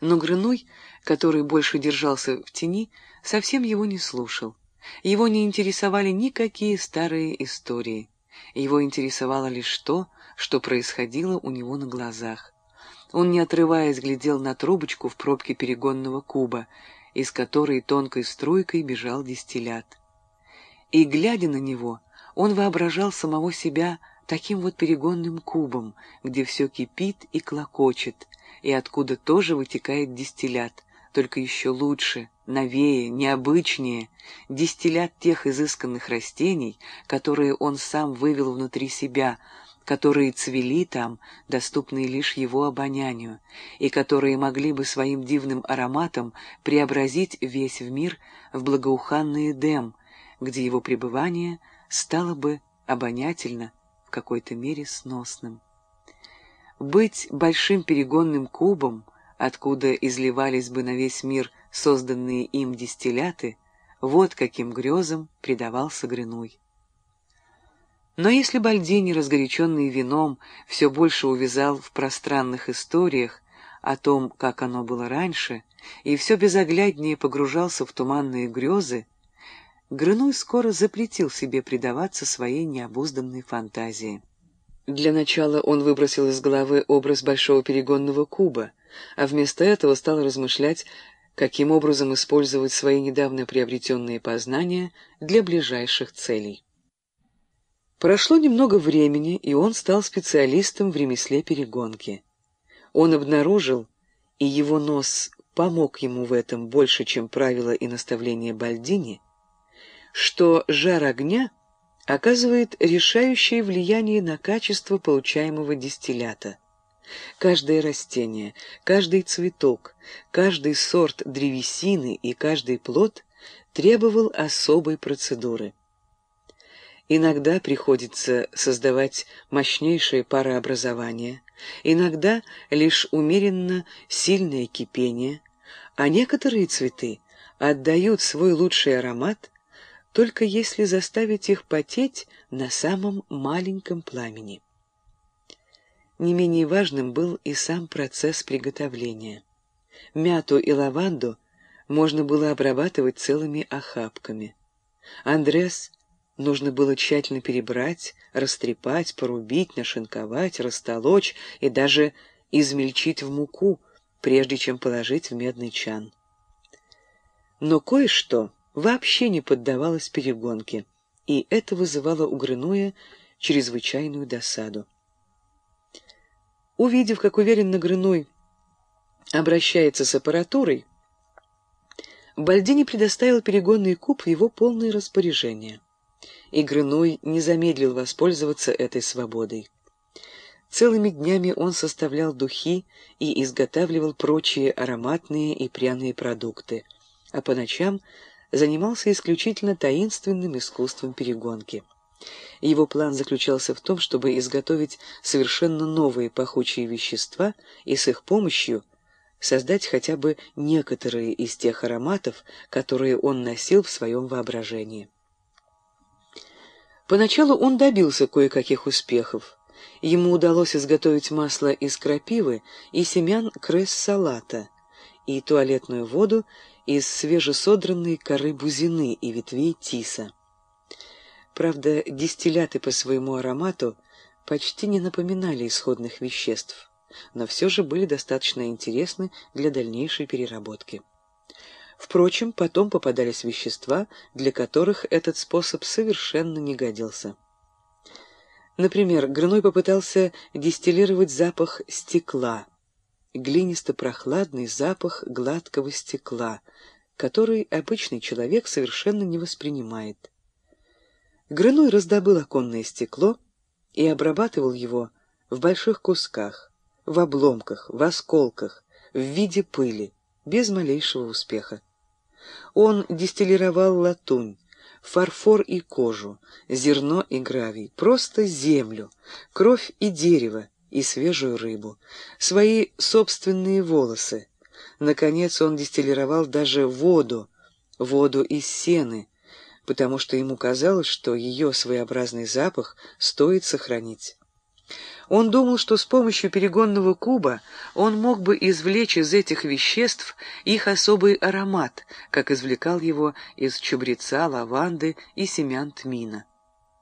Но Грыной, который больше держался в тени, совсем его не слушал. Его не интересовали никакие старые истории. Его интересовало лишь то, что происходило у него на глазах. Он, не отрываясь, глядел на трубочку в пробке перегонного куба, из которой тонкой струйкой бежал дистиллят. И, глядя на него, он воображал самого себя таким вот перегонным кубом, где все кипит и клокочет, и откуда тоже вытекает дистиллят, только еще лучше, новее, необычнее, дистиллят тех изысканных растений, которые он сам вывел внутри себя, которые цвели там, доступные лишь его обонянию, и которые могли бы своим дивным ароматом преобразить весь в мир в благоуханный Эдем, где его пребывание стало бы обонятельно, в какой-то мере сносным. Быть большим перегонным кубом, откуда изливались бы на весь мир созданные им дистилляты, вот каким грезам предавался Гринуй. Но если Бальдини, разгоряченный вином, все больше увязал в пространных историях о том, как оно было раньше, и все безогляднее погружался в туманные грезы, Грыной скоро запретил себе предаваться своей необузданной фантазии. Для начала он выбросил из головы образ большого перегонного куба, а вместо этого стал размышлять, каким образом использовать свои недавно приобретенные познания для ближайших целей. Прошло немного времени, и он стал специалистом в ремесле перегонки. Он обнаружил, и его нос помог ему в этом больше, чем правила и наставления Бальдини, что жар огня оказывает решающее влияние на качество получаемого дистиллята. Каждое растение, каждый цветок, каждый сорт древесины и каждый плод требовал особой процедуры. Иногда приходится создавать мощнейшее парообразование, иногда лишь умеренно сильное кипение, а некоторые цветы отдают свой лучший аромат только если заставить их потеть на самом маленьком пламени. Не менее важным был и сам процесс приготовления. Мяту и лаванду можно было обрабатывать целыми охапками. Андрес нужно было тщательно перебрать, растрепать, порубить, нашинковать, растолочь и даже измельчить в муку, прежде чем положить в медный чан. Но кое-что вообще не поддавалось перегонке, и это вызывало у Грынуя чрезвычайную досаду. Увидев, как уверенно Грыной обращается с аппаратурой, Бальдини предоставил перегонный куб в его полное распоряжение и Грыной не замедлил воспользоваться этой свободой. Целыми днями он составлял духи и изготавливал прочие ароматные и пряные продукты, а по ночам занимался исключительно таинственным искусством перегонки. Его план заключался в том, чтобы изготовить совершенно новые пахучие вещества и с их помощью создать хотя бы некоторые из тех ароматов, которые он носил в своем воображении. Поначалу он добился кое-каких успехов. Ему удалось изготовить масло из крапивы и семян кресс-салата, и туалетную воду из свежесодранной коры бузины и ветвей тиса. Правда, дистилляты по своему аромату почти не напоминали исходных веществ, но все же были достаточно интересны для дальнейшей переработки. Впрочем, потом попадались вещества, для которых этот способ совершенно не годился. Например, Грыной попытался дистиллировать запах стекла, глинисто-прохладный запах гладкого стекла, который обычный человек совершенно не воспринимает. Грыной раздобыл оконное стекло и обрабатывал его в больших кусках, в обломках, в осколках, в виде пыли, без малейшего успеха. Он дистиллировал латунь, фарфор и кожу, зерно и гравий, просто землю, кровь и дерево, и свежую рыбу, свои собственные волосы. Наконец он дистиллировал даже воду, воду из сены, потому что ему казалось, что ее своеобразный запах стоит сохранить. Он думал, что с помощью перегонного куба он мог бы извлечь из этих веществ их особый аромат, как извлекал его из чабреца, лаванды и семян тмина.